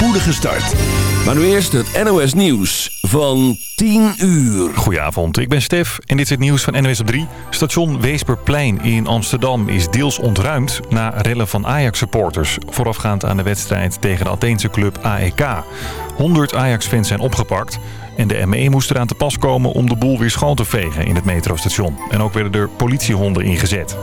spoedige start. Maar nu eerst het NOS Nieuws van 10 uur. Goedenavond, ik ben Stef en dit is het nieuws van NOS op 3. Station Weesperplein in Amsterdam is deels ontruimd na rellen van Ajax-supporters... voorafgaand aan de wedstrijd tegen de Atheense club AEK. 100 Ajax-fans zijn opgepakt... En de ME moest eraan te pas komen om de boel weer schoon te vegen in het metrostation. En ook werden er politiehonden ingezet.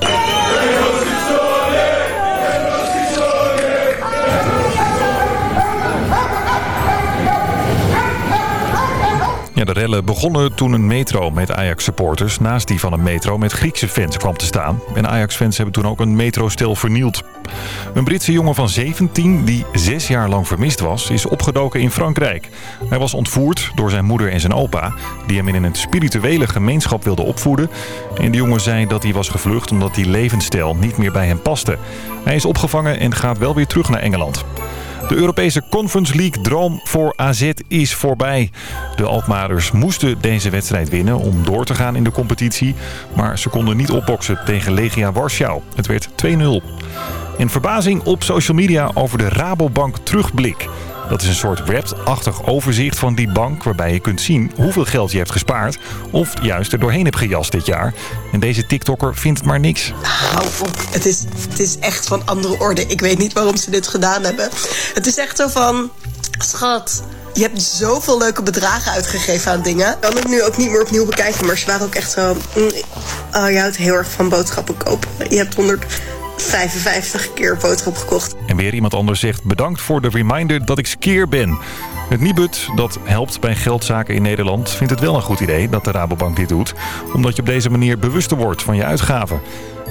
Ja, de rellen begonnen toen een metro met Ajax-supporters... naast die van een metro met Griekse fans kwam te staan. En Ajax-fans hebben toen ook een metrostel vernield. Een Britse jongen van 17, die zes jaar lang vermist was... is opgedoken in Frankrijk. Hij was ontvoerd door zijn moeder en zijn opa... die hem in een spirituele gemeenschap wilden opvoeden. En de jongen zei dat hij was gevlucht omdat die levensstijl niet meer bij hem paste. Hij is opgevangen en gaat wel weer terug naar Engeland. De Europese Conference League droom voor AZ is voorbij. De Alkmaarders moesten deze wedstrijd winnen om door te gaan in de competitie. Maar ze konden niet opboksen tegen Legia Warschau. Het werd 2-0. En verbazing op social media over de Rabobank terugblik. Dat is een soort wrapped-achtig overzicht van die bank... waarbij je kunt zien hoeveel geld je hebt gespaard... of juist er doorheen hebt gejast dit jaar. En deze TikToker vindt maar niks. Op. Het is, het is echt van andere orde. Ik weet niet waarom ze dit gedaan hebben. Het is echt zo van... Schat, je hebt zoveel leuke bedragen uitgegeven aan dingen. Ik kan het nu ook niet meer opnieuw bekijken. Maar ze waren ook echt zo... mm, Oh, je houdt heel erg van boodschappen kopen. Je hebt 155 keer boodschap gekocht. En weer iemand anders zegt bedankt voor de reminder dat ik skeer ben. Het Nibud, dat helpt bij geldzaken in Nederland, vindt het wel een goed idee dat de Rabobank dit doet. Omdat je op deze manier bewuster wordt van je uitgaven.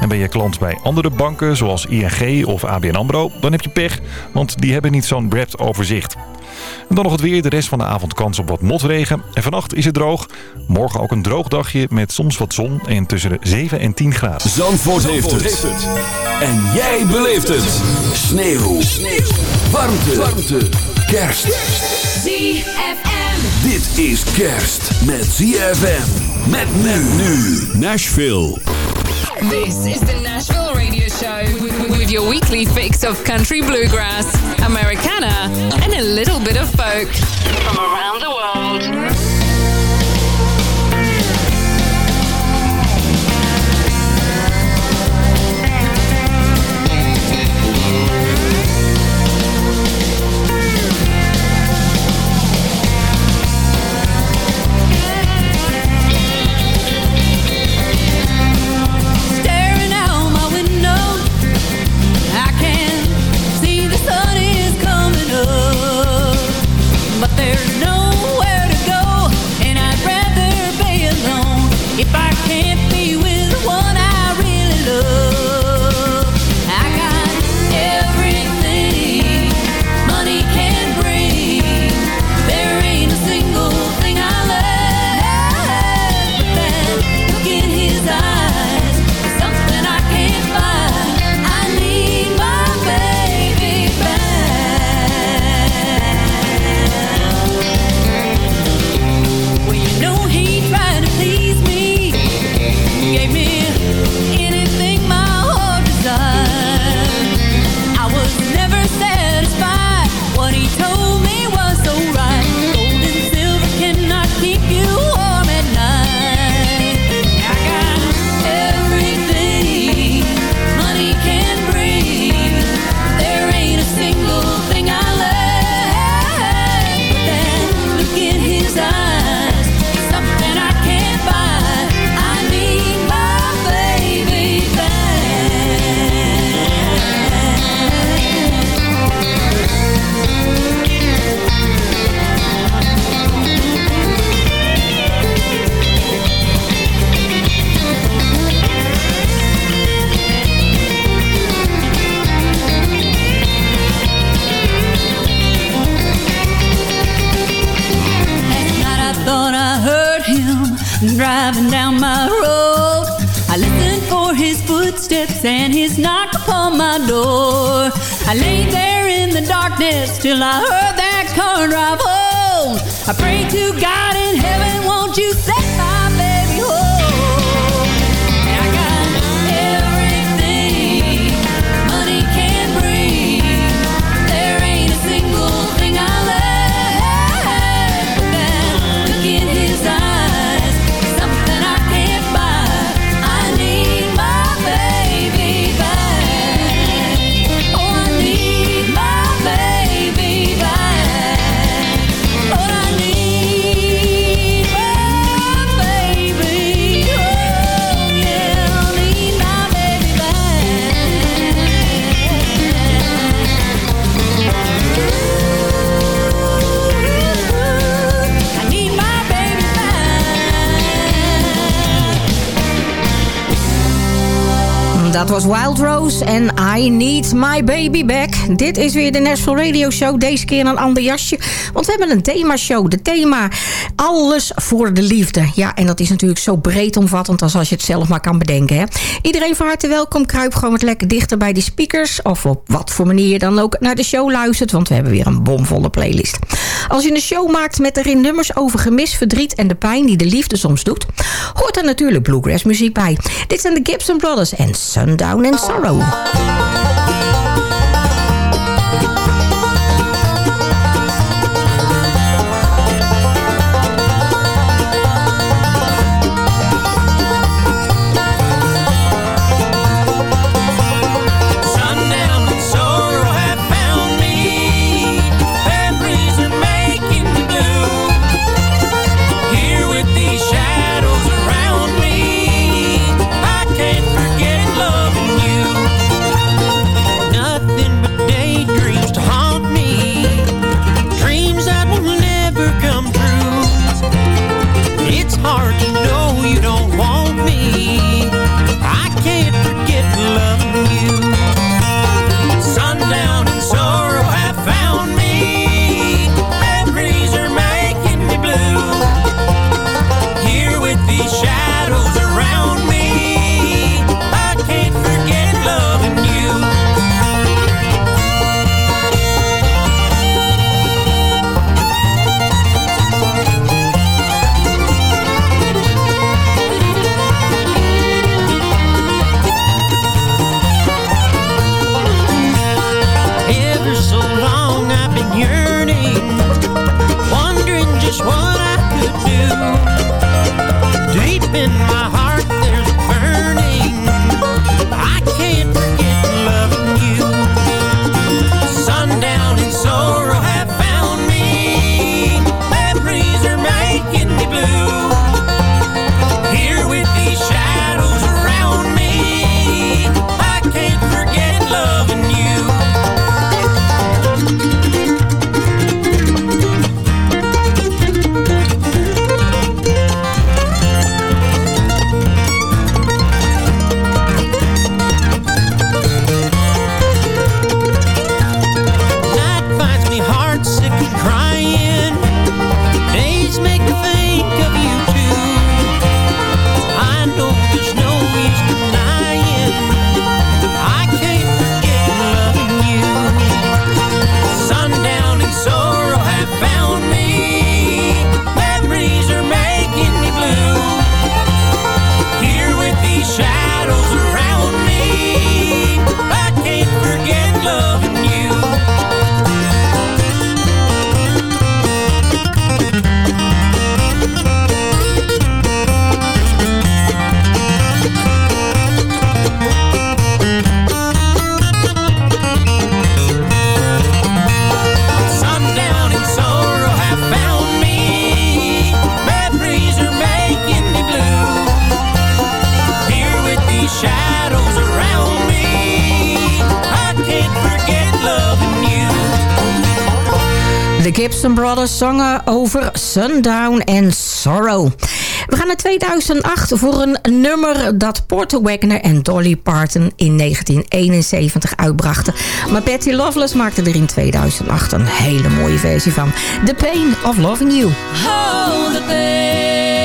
En ben je klant bij andere banken zoals ING of ABN AMRO, dan heb je pech. Want die hebben niet zo'n wrapped overzicht. En dan nog het weer. De rest van de avond kans op wat motregen. En vannacht is het droog. Morgen ook een droog dagje met soms wat zon en tussen de 7 en 10 graden. Zandvoort, heeft, het. En jij beleeft het. Sneeuw. Sneeuw. Warmte. Warmte. Kerst. ZFM. Dit is kerst met ZFM. Met men nu. Nashville. This is the Nashville Radio Show with, with your weekly fix of country bluegrass, Americana, and a little bit of folk from around the world. Dat was Wild Rose en I Need My Baby Back. Dit is weer de Nashville Radio Show. Deze keer een ander jasje. Want we hebben een themashow. De thema Alles voor de Liefde. Ja, en dat is natuurlijk zo breedomvattend als als je het zelf maar kan bedenken. Hè? Iedereen van harte welkom. Kruip gewoon wat lekker dichter bij de speakers. Of op wat voor manier je dan ook naar de show luistert. Want we hebben weer een bomvolle playlist. Als je een show maakt met erin nummers over gemis, verdriet en de pijn die de liefde soms doet... hoort er natuurlijk bluegrass muziek bij. Dit zijn de Gibson Brothers en Sundown in Sorrow. Deep in my heart. Brothers zongen over Sundown and Sorrow. We gaan naar 2008 voor een nummer dat Porter Wagner en Dolly Parton in 1971 uitbrachten. Maar Patty Loveless maakte er in 2008 een hele mooie versie van. The Pain of Loving You. Oh, the pain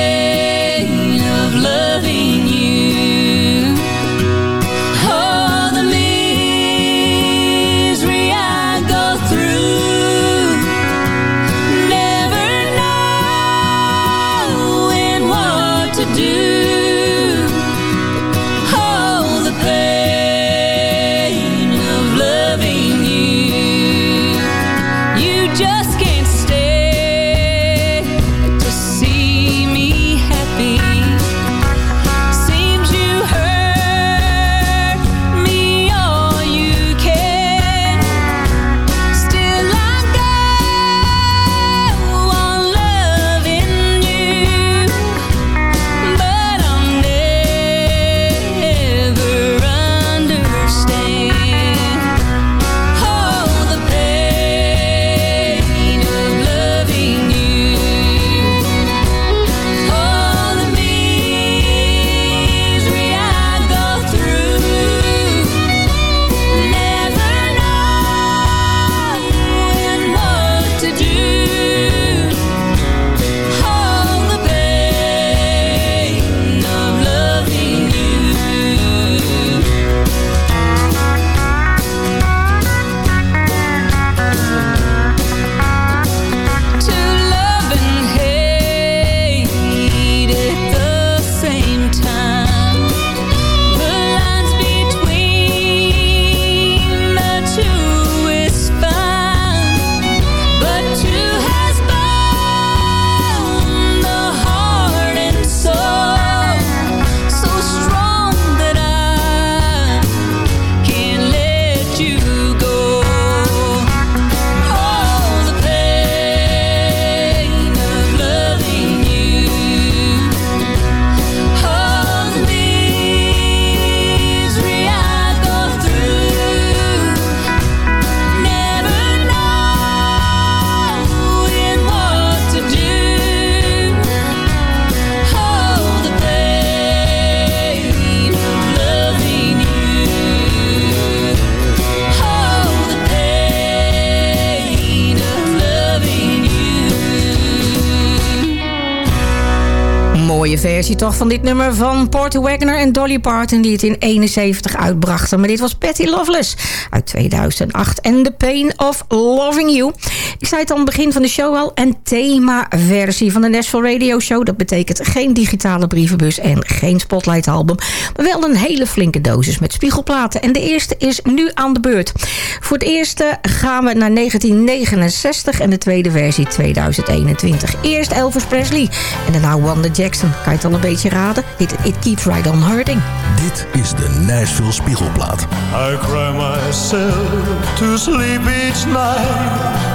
13. Versie toch van dit nummer van Porter Wagner en Dolly Parton... die het in 71 uitbrachten. Maar dit was Patty Loveless uit 2008. En The Pain of Loving You. Ik zei het aan het begin van de show al. Een thema-versie van de Nashville Radio Show. Dat betekent geen digitale brievenbus en geen Spotlight album. Maar wel een hele flinke dosis met spiegelplaten. En de eerste is nu aan de beurt. Voor het eerste gaan we naar 1969 en de tweede versie 2021. Eerst Elvis Presley en daarna Wanda Jackson. Kan het al een beetje raden? It, it Keeps Right On Hurting. Dit is de Nashville Spiegelplaat. I cry myself to sleep each night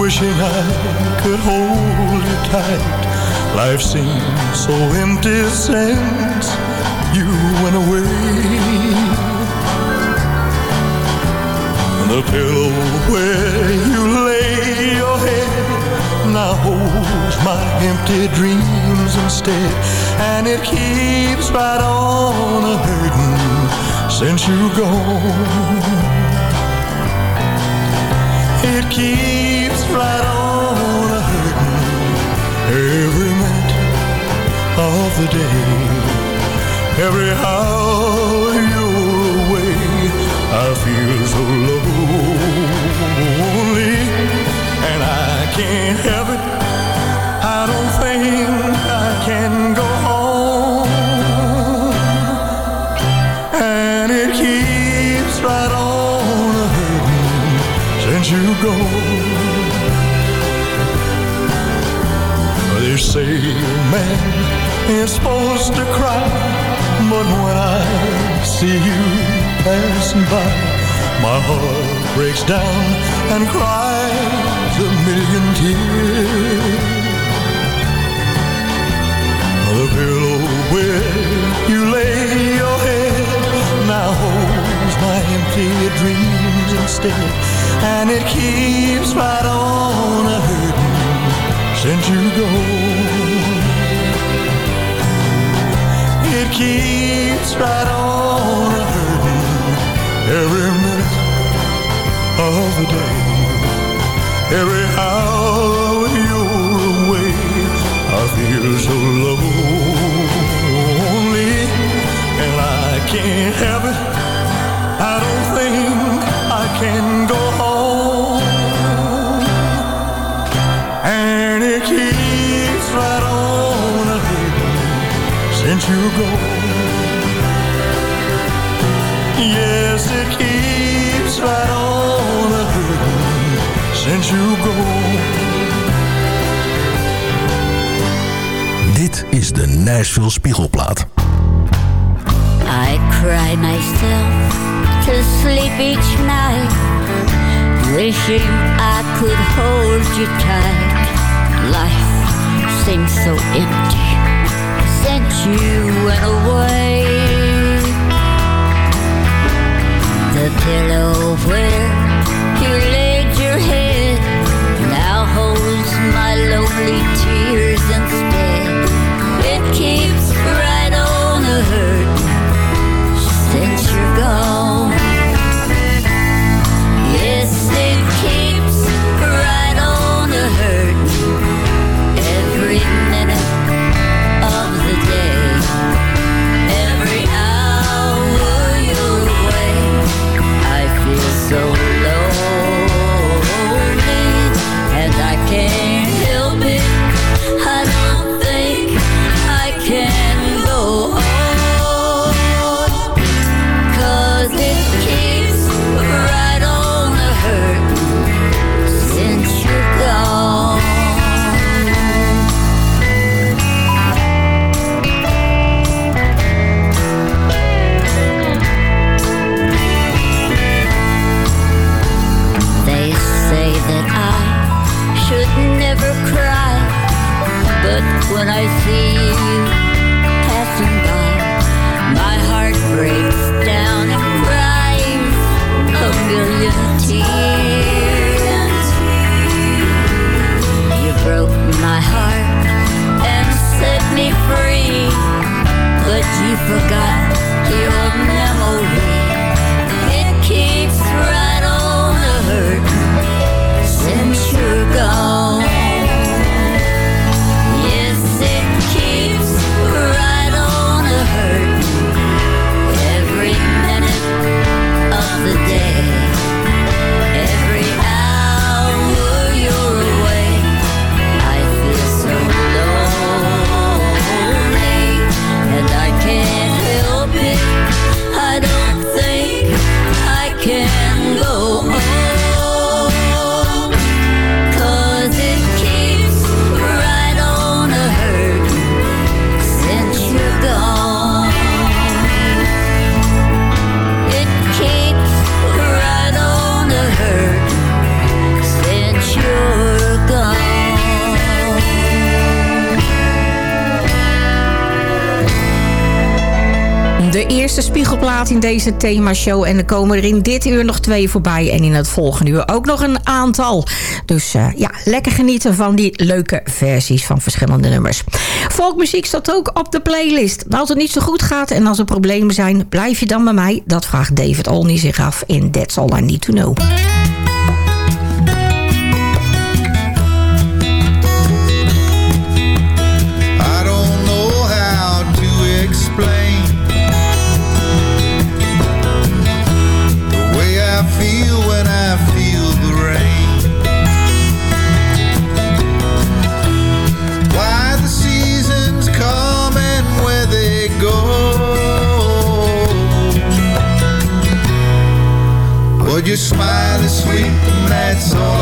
Wishing I could hold you tight Life seems so empty since you went away The pillow where you Now holds my empty dreams instead. And it keeps right on a hurting since you gone It keeps right on a hurting every minute of the day. Every hour is supposed to cry. But when I see you passing by My heart breaks down and cries a million tears. The pillow where you lay your head Now holds my empty dreams instead. And it keeps right on a hurting. Since you go It keeps right on hurting every minute of the day Every hour you're away I feel so lonely And I can't help it. I don't think I can go home since you go Yes, it keeps right on a hurting since you go Dit is de Nashville Spiegelplaat. I cry myself to sleep each night, wishing I could hold you tight. Life seems so empty since you went away. The pillow where you laid your head now holds my lonely tears instead. It keeps right on a hurt since you're gone. Forgot in deze themashow. En er komen er in dit uur nog twee voorbij. En in het volgende uur ook nog een aantal. Dus uh, ja, lekker genieten van die leuke versies van verschillende nummers. Volkmuziek staat ook op de playlist. Als het niet zo goed gaat en als er problemen zijn... blijf je dan bij mij? Dat vraagt David Olney zich af in That's All I Need To Know. Your smile is sweet, and that's all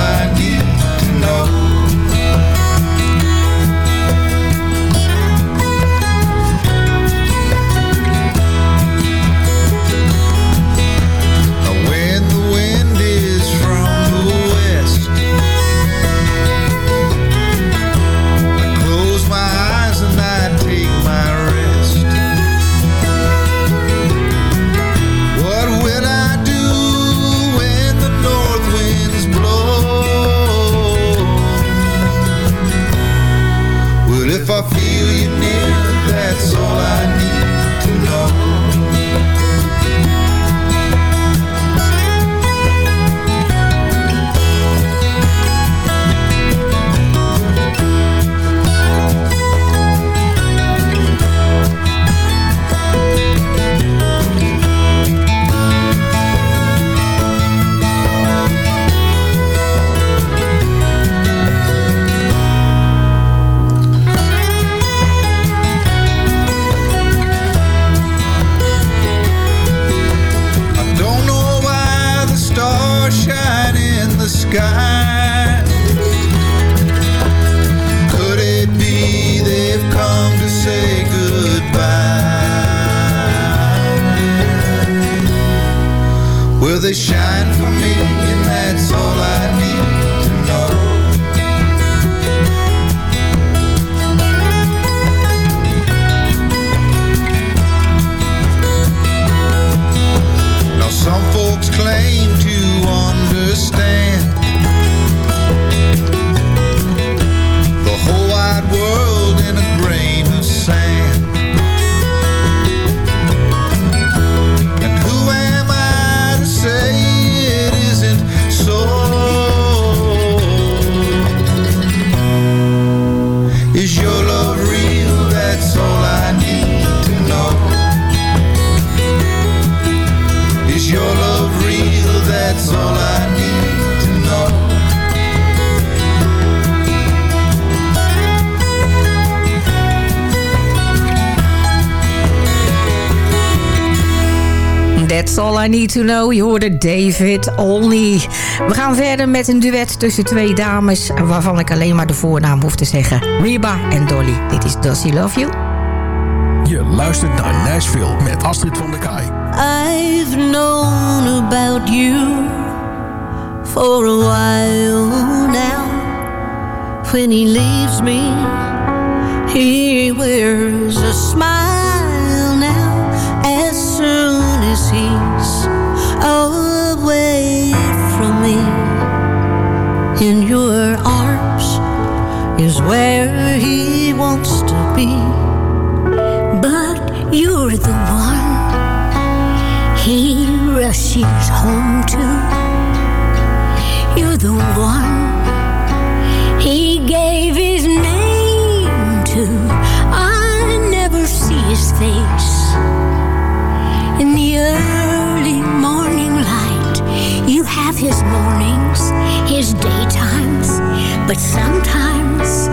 That's All I Need To Know. Je hoorde David Olney. We gaan verder met een duet tussen twee dames... waarvan ik alleen maar de voornaam hoef te zeggen. Reba en Dolly. Dit is Does He Love You? Je luistert naar Nashville met Astrid van der Kaai. I've known about you for a while now. When he leaves me, he wears a smile in your arms is where he wants to be. But you're the one he rushes home to. You're the one he gave his name to. I never see his face in the early morning have his mornings, his daytimes, but sometimes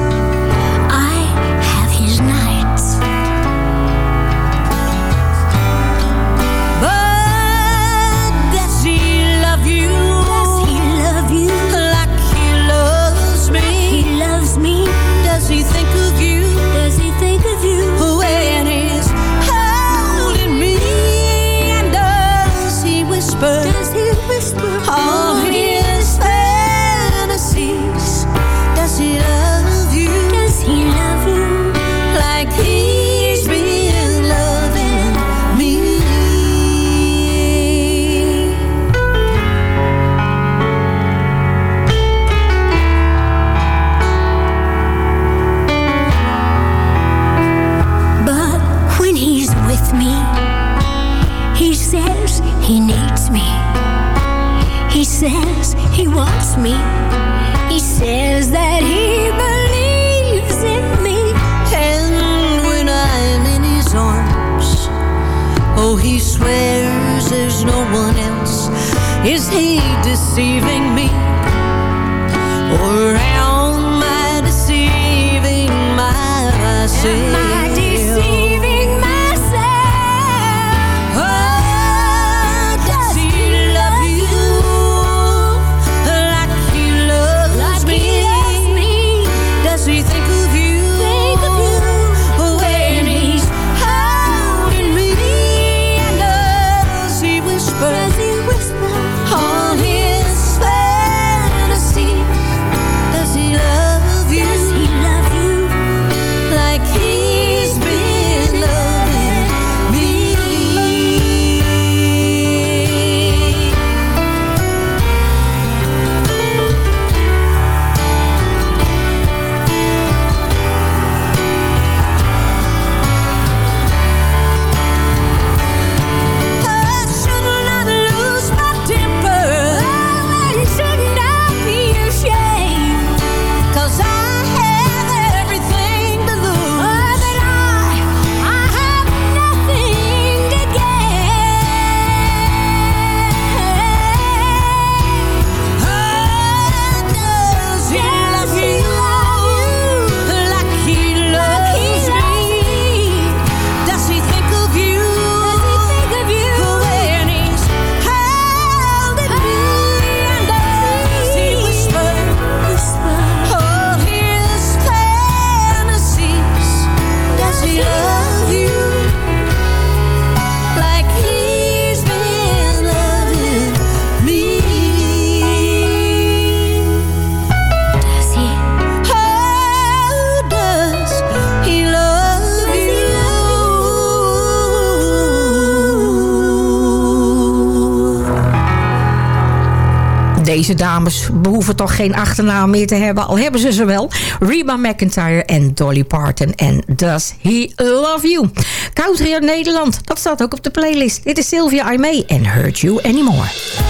deze dames behoeven toch geen achternaam meer te hebben. Al hebben ze ze wel. Reba McIntyre en Dolly Parton. En Does He Love You? Country Nederland. Dat staat ook op de playlist. Dit is Sylvia Aimee en Hurt You Anymore.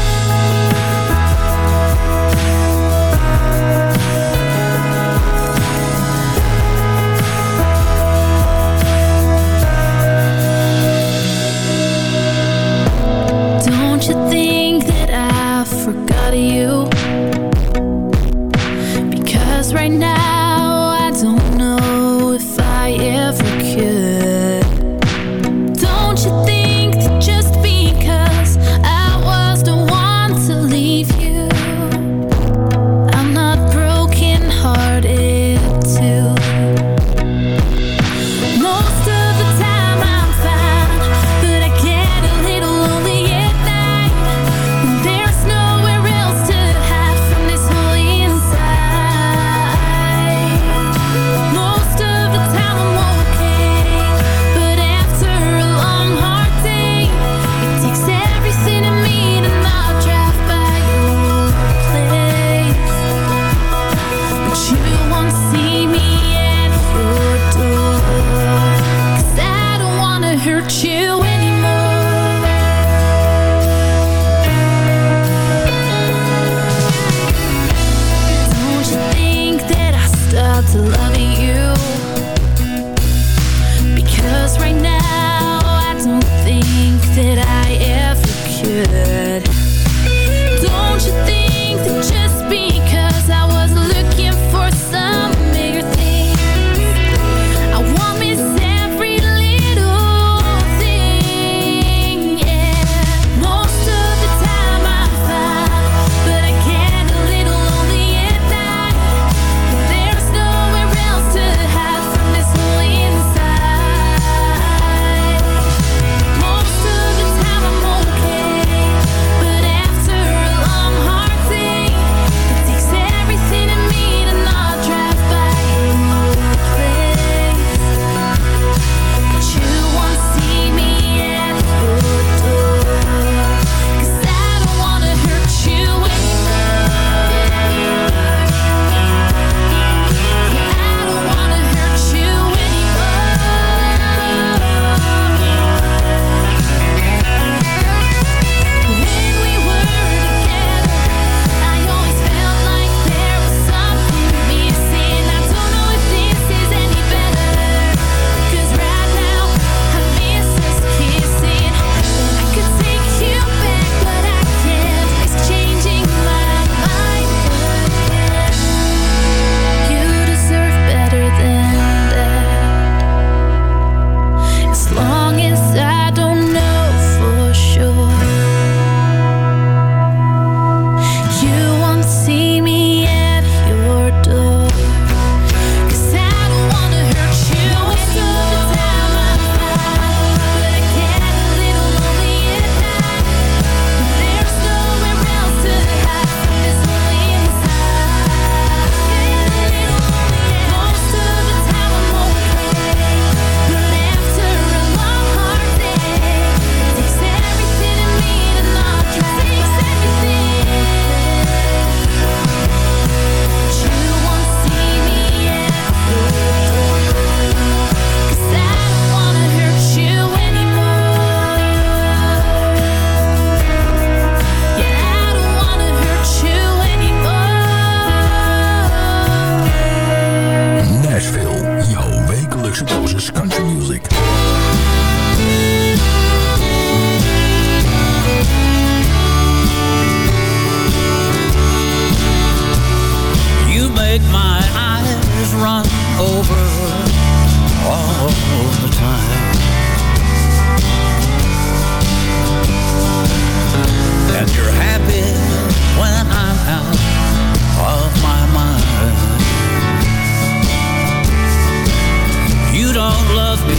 Love me,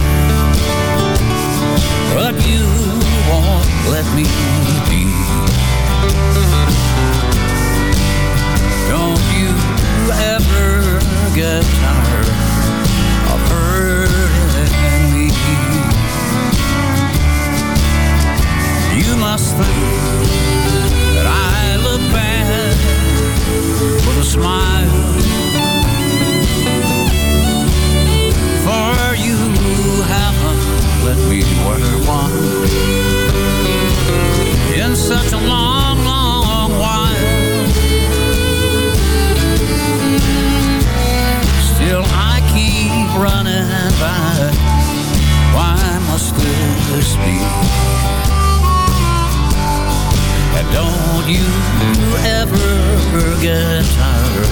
but you won't let me be. Don't you ever get tired of hurting me. You must think that I look bad with a smile. Let me wear one in such a long, long while. Still I keep running by. Why must this be? And don't you ever get tired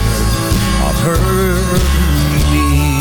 of hurting me.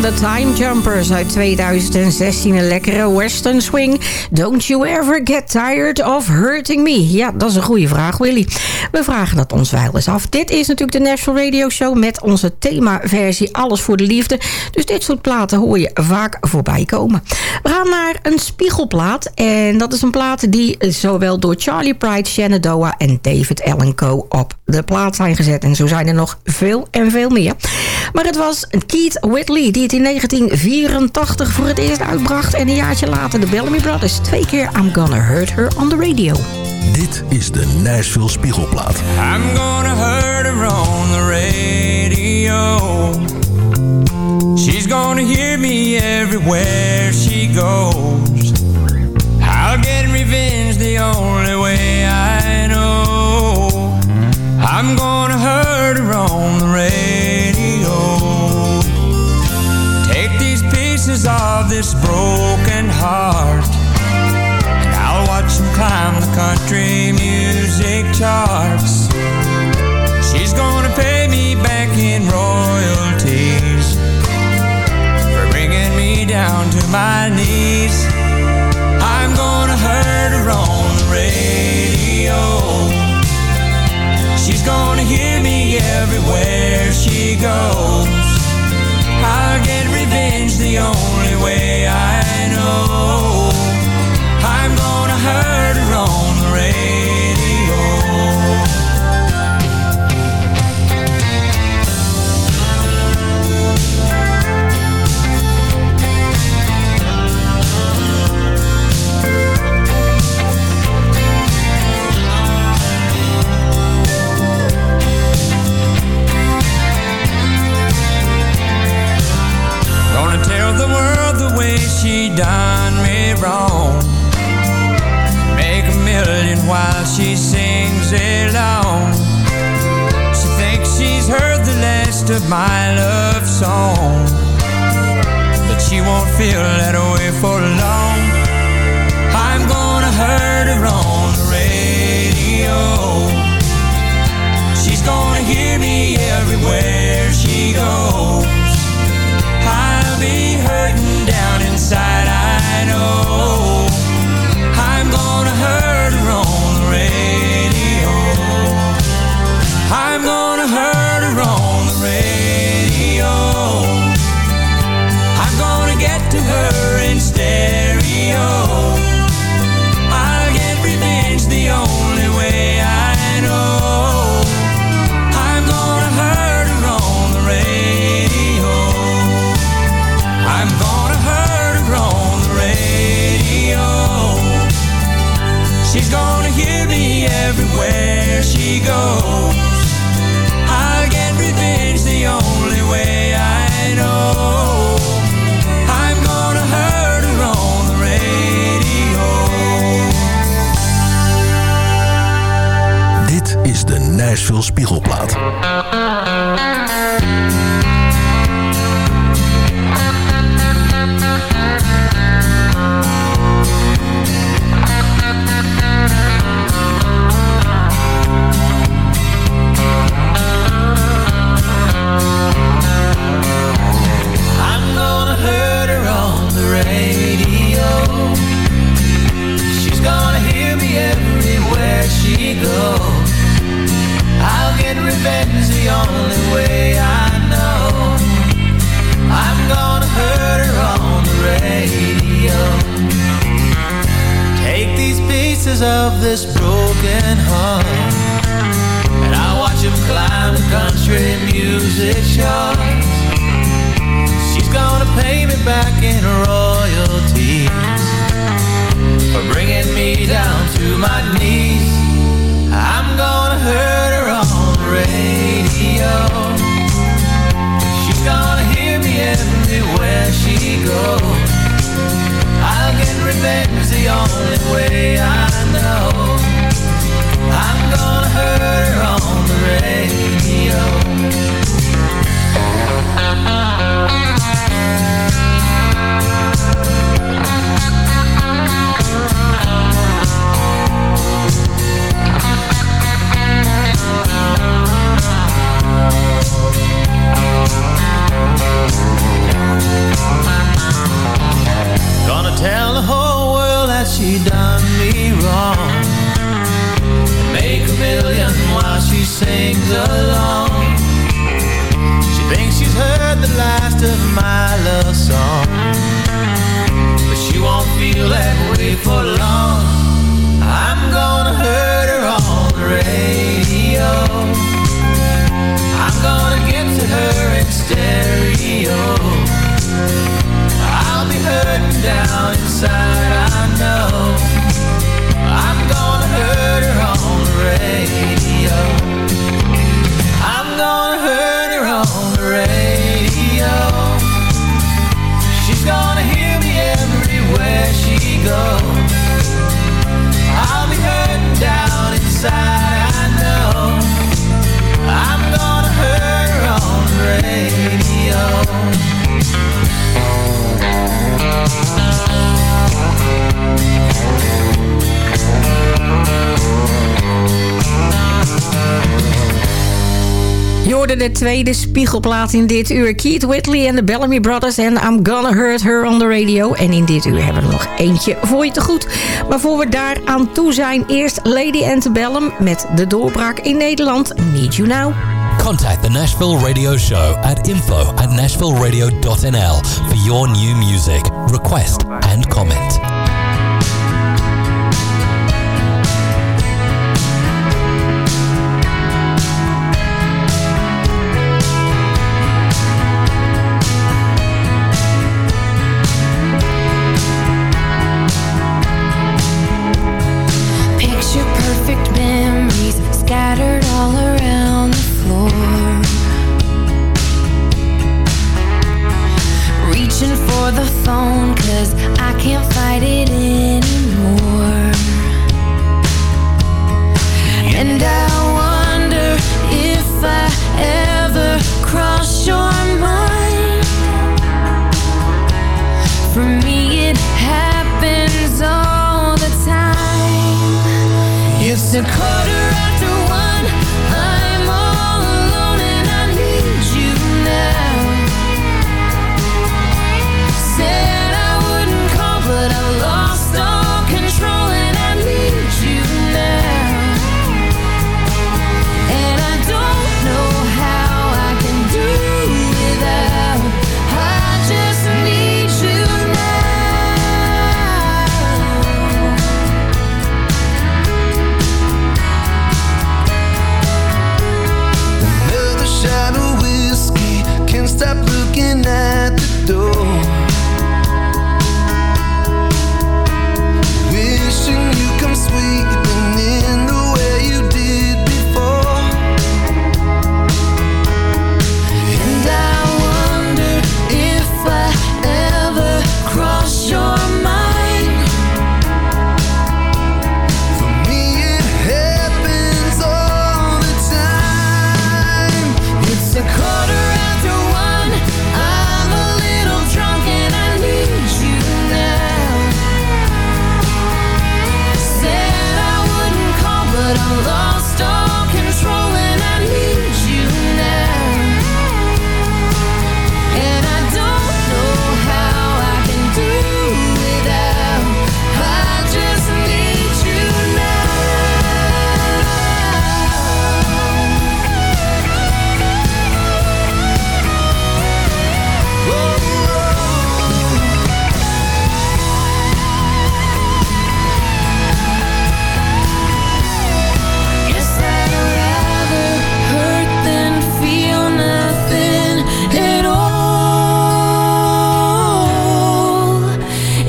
The Time Jumpers uit 2016. Een lekkere western swing. Don't you ever get tired of hurting me? Ja, dat is een goede vraag, Willy. We vragen dat ons wel eens af. Dit is natuurlijk de National Radio Show met onze themaversie Alles voor de Liefde. Dus dit soort platen hoor je vaak voorbij komen. We gaan naar een spiegelplaat. En dat is een plaat die zowel door Charlie Pride, Shenandoah en David Allen Co. op de plaat zijn gezet. En zo zijn er nog veel en veel meer. Maar het was Keith Whitley die in 1984 voor het eerst uitbracht. En een jaartje later de Bellamy Brothers. Twee keer I'm Gonna Hurt Her on the Radio. Dit is de Nashville Spiegelplaat. I'm gonna hurt her on the radio. She's gonna hear me everywhere she goes. I'll get revenge the only way I know. I'm gonna hurt her on the radio. Pieces of this broken heart. And I'll watch them climb the country music charts. She's gonna pay me back in royalties for bringing me down to my knees. I'm gonna hurt her on the radio. She's gonna hear me everywhere she goes. I'll get revenge the only way I know. inside hoorde de tweede spiegelplaat in dit uur. Keith Whitley en de Bellamy Brothers en I'm Gonna Hurt Her on the Radio. En in dit uur hebben we nog eentje voor je te goed. Maar voor we daar aan toe zijn, eerst Lady Antebellum met de doorbraak in Nederland. Need You Now. Contact the Nashville Radio Show at info at nashvilleradio.nl for your new music, request and comment.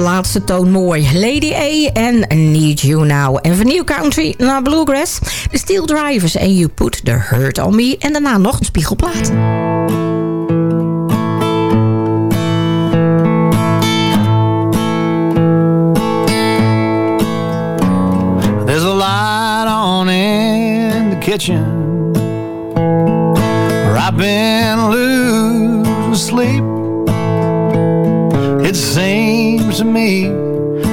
laatste toon mooi. Lady A en Need You Now. En van New Country naar Bluegrass. De Steel Drivers en You Put The Hurt On Me. En daarna nog een spiegelplaat. There's a light on in the kitchen Where I've been losing sleep It seems to me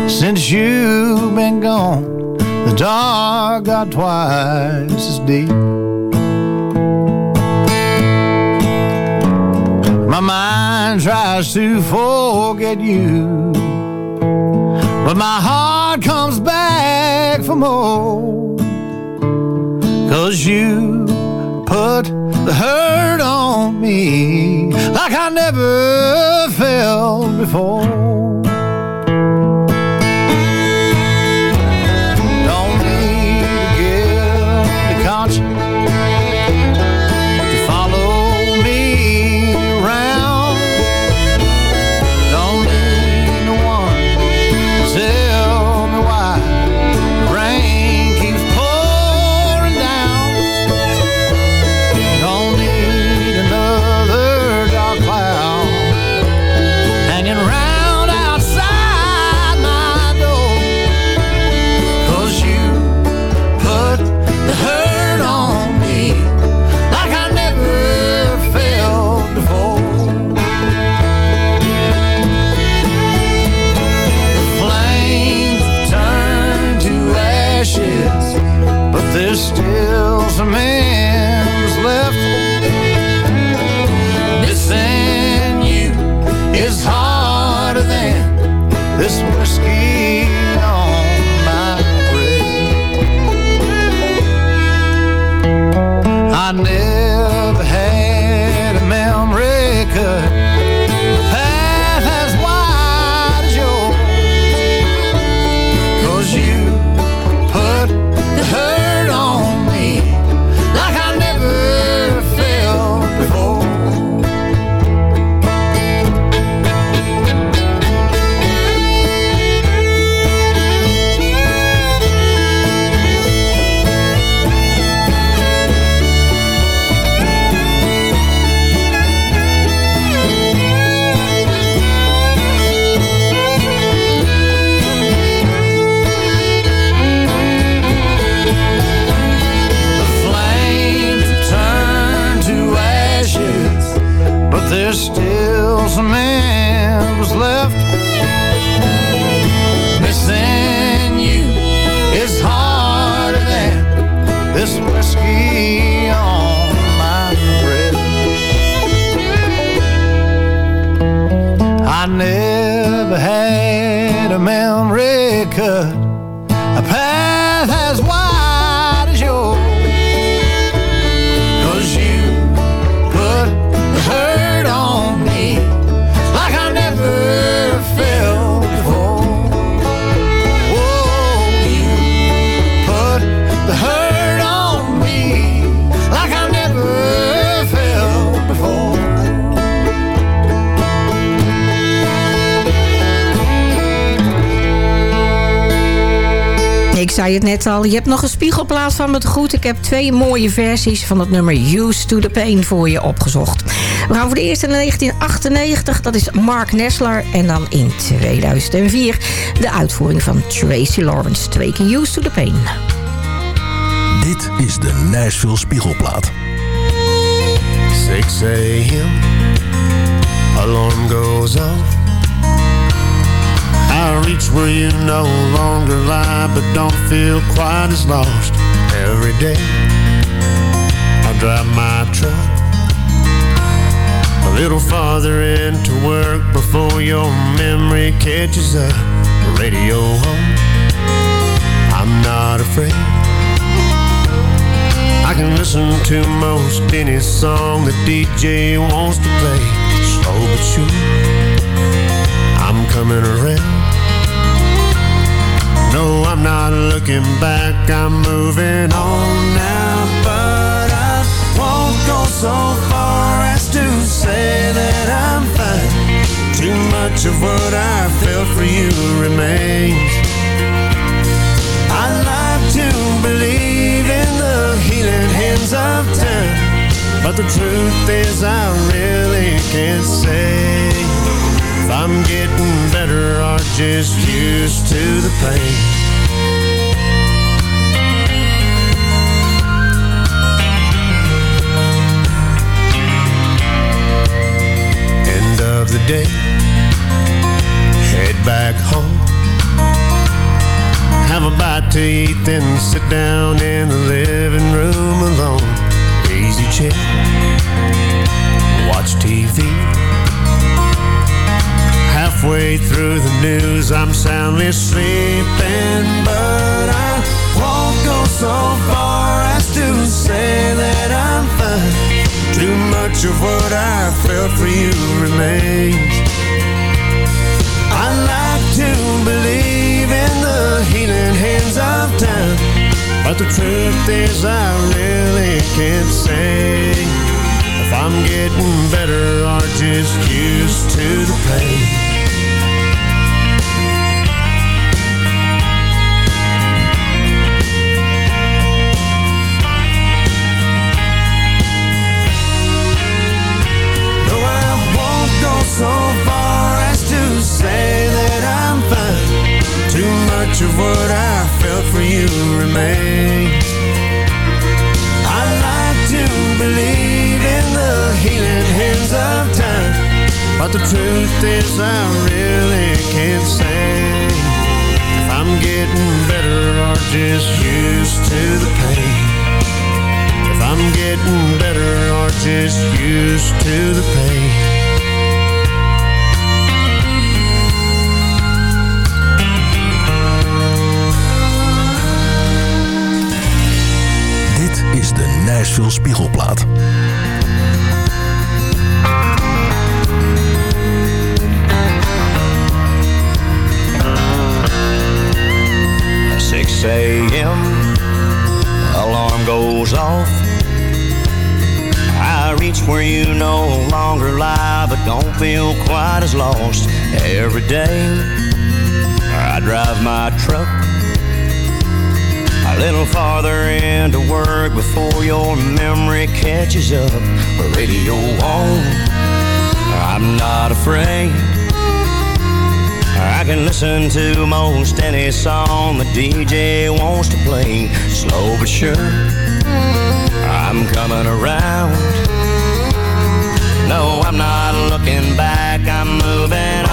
since you've been gone. The dark got twice as deep. My mind tries to forget you, but my heart comes back for more. Cause you put the hurt on me like I never felt before. Het net al, je hebt nog een spiegelplaat van me te goed. Ik heb twee mooie versies van het nummer Used to the Pain voor je opgezocht. We gaan voor de eerste in 1998, dat is Mark Nessler. En dan in 2004 de uitvoering van Tracy Lawrence. Twee keer Used to the Pain. Dit is de Nashville Spiegelplaat. 6 a.m. Alarm goes off. Reach where you no longer lie, but don't feel quite as lost. Every day, I drive my truck a little farther into work before your memory catches up. Radio home, I'm not afraid. I can listen to most any song the DJ wants to play. Slow but sure, I'm coming around. No, I'm not looking back, I'm moving on now. But I won't go so far as to say that I'm fine. Too much of what I felt for you remains. I like to believe in the healing hands of time. But the truth is, I really can't say I'm getting better or just used to the pain. End of the day, head back home. Have a bite to eat, then sit down in the living room alone. Easy chair, watch TV. Halfway through the news, I'm soundly sleeping, but I won't go so far as to say that I'm fine. Too much of what I felt for you remains. I like to believe in the healing hands of time, but the truth is I really can't say if I'm getting better or just used to the pain. Much of what I felt for you remains. I like to believe in the healing hands of time, but the truth is I really can't say if I'm getting better or just used to the pain. If I'm getting better or just used to the pain. Nashville Spiegelplaat. A.m. Alarm goes off. I reach where you no longer lie, but don't feel quite as lost. Every day, I drive my truck a little farther into work before your memory catches up. Radio on, I'm not afraid. I can listen to most any song the DJ wants to play. Slow but sure, I'm coming around. No, I'm not looking back, I'm moving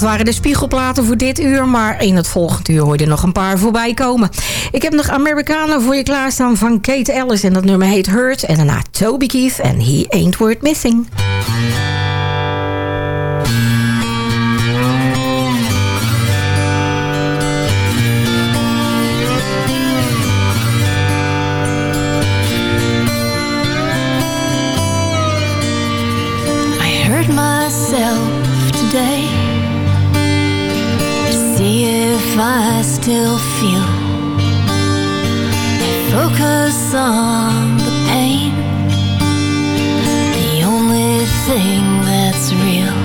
dat waren de spiegelplaten voor dit uur. Maar in het volgende uur hoorde er nog een paar voorbij komen. Ik heb nog Amerikanen voor je klaarstaan van Kate Ellis. En dat nummer heet Hurt. En daarna Toby Keith en He Ain't Worth Missing. will feel. Focus on the pain, the only thing that's real.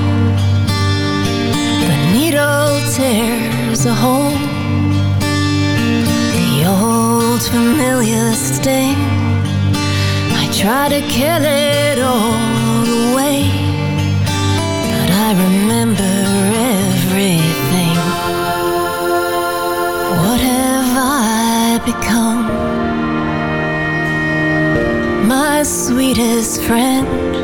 The needle tears a hole, the old familiar sting. I try to kill it all away, but I remember everything. my sweetest friend.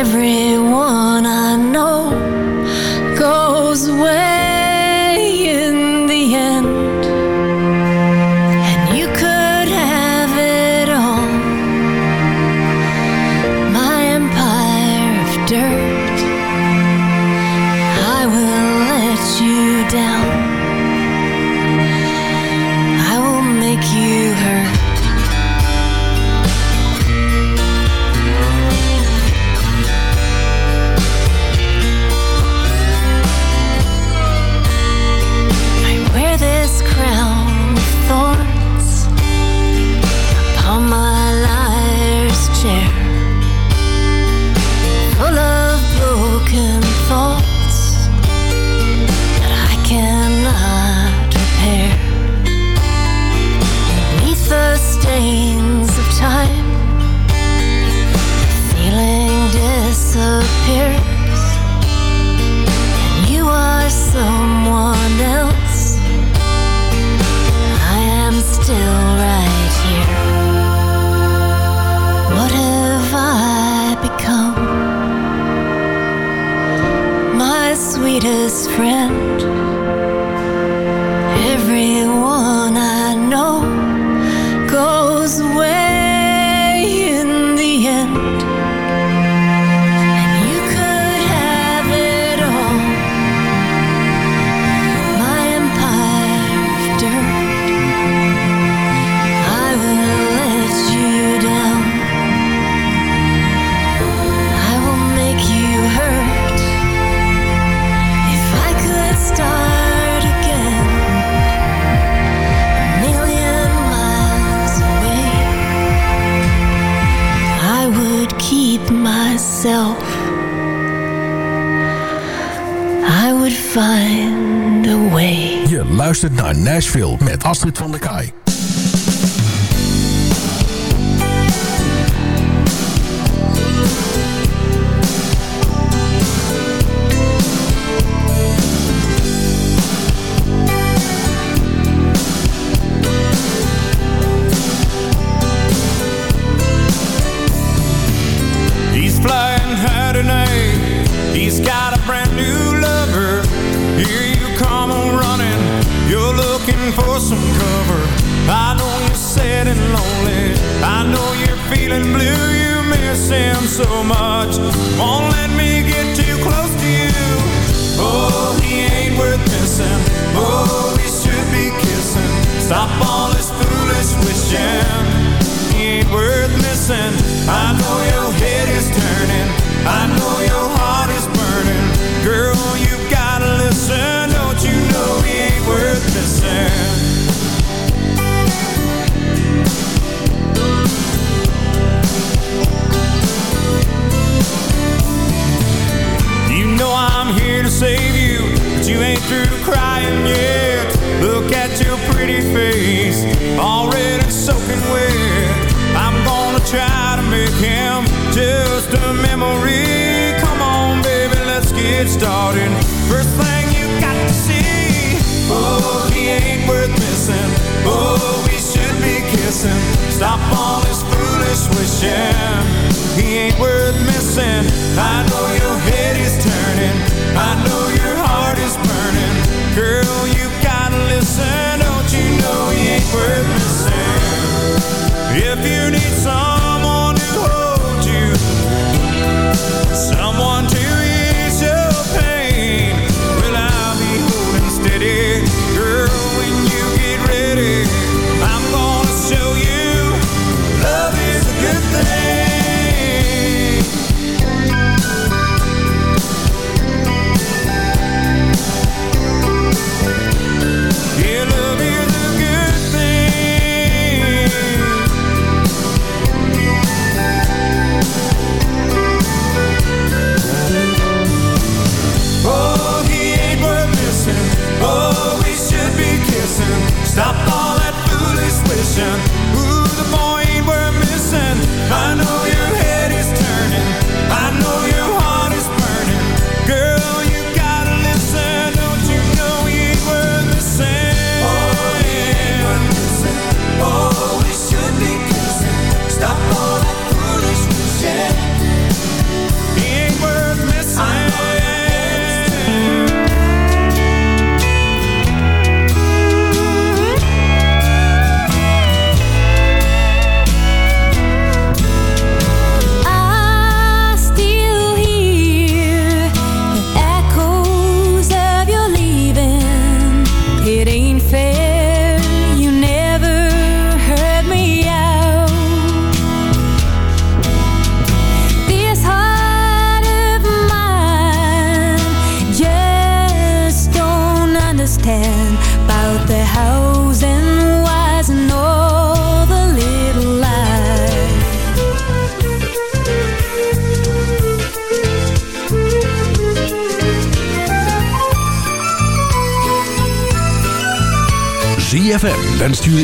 Everyone I know goes where